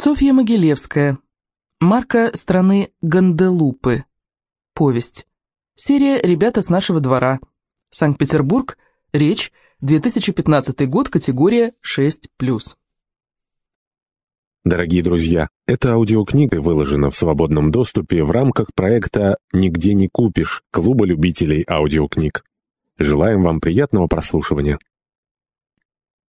Софья Могилевская. Марка страны Ганделупы. Повесть. Серия «Ребята с нашего двора». Санкт-Петербург. Речь. 2015 год. Категория 6+. Дорогие друзья, эта аудиокнига выложена в свободном доступе в рамках проекта «Нигде не купишь» Клуба любителей аудиокниг. Желаем вам приятного прослушивания.